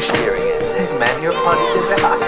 staring man, you're funny to the hospital.